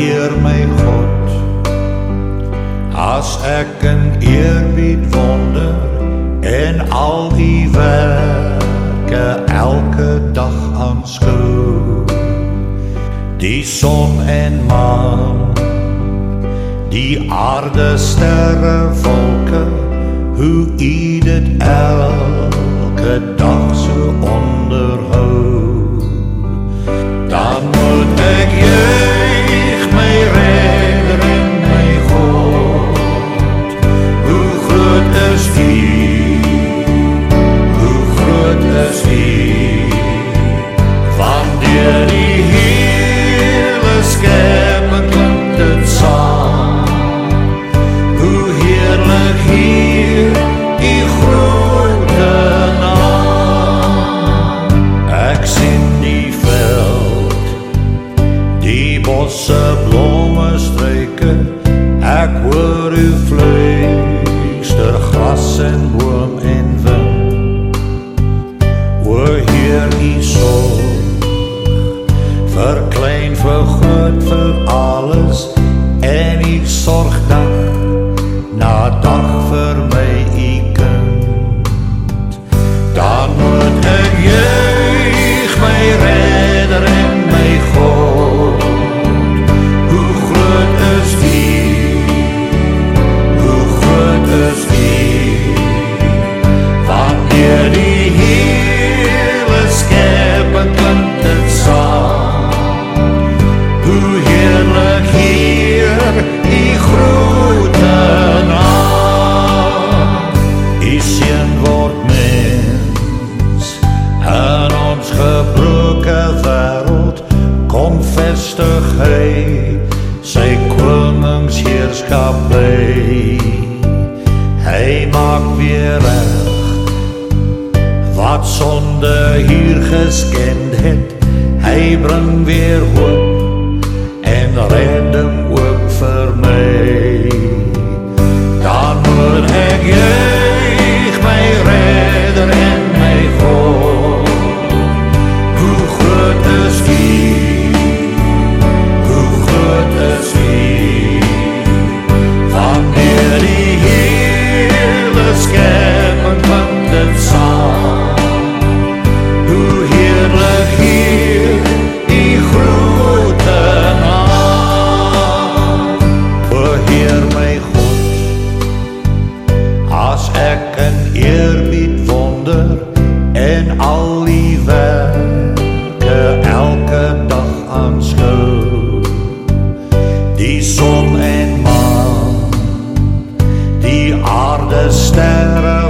eer my God. As ek in eerbied wonder en al die werke elke dag aanskou. Die son en maan die aarde sterre wolke hoe u dit elke dag so onderhou. Dan moet ek jou bosse blomme struike. Ek hoor u fluister gras en boom en wind hoor hier u sorg vir klein vir groot vir alles en ek sorg dag na dag sy koningsheerskappy hy maak weer reg wat sonde hier geskend het. Hy bring weer hoop en redding en maan. Die aarde sterre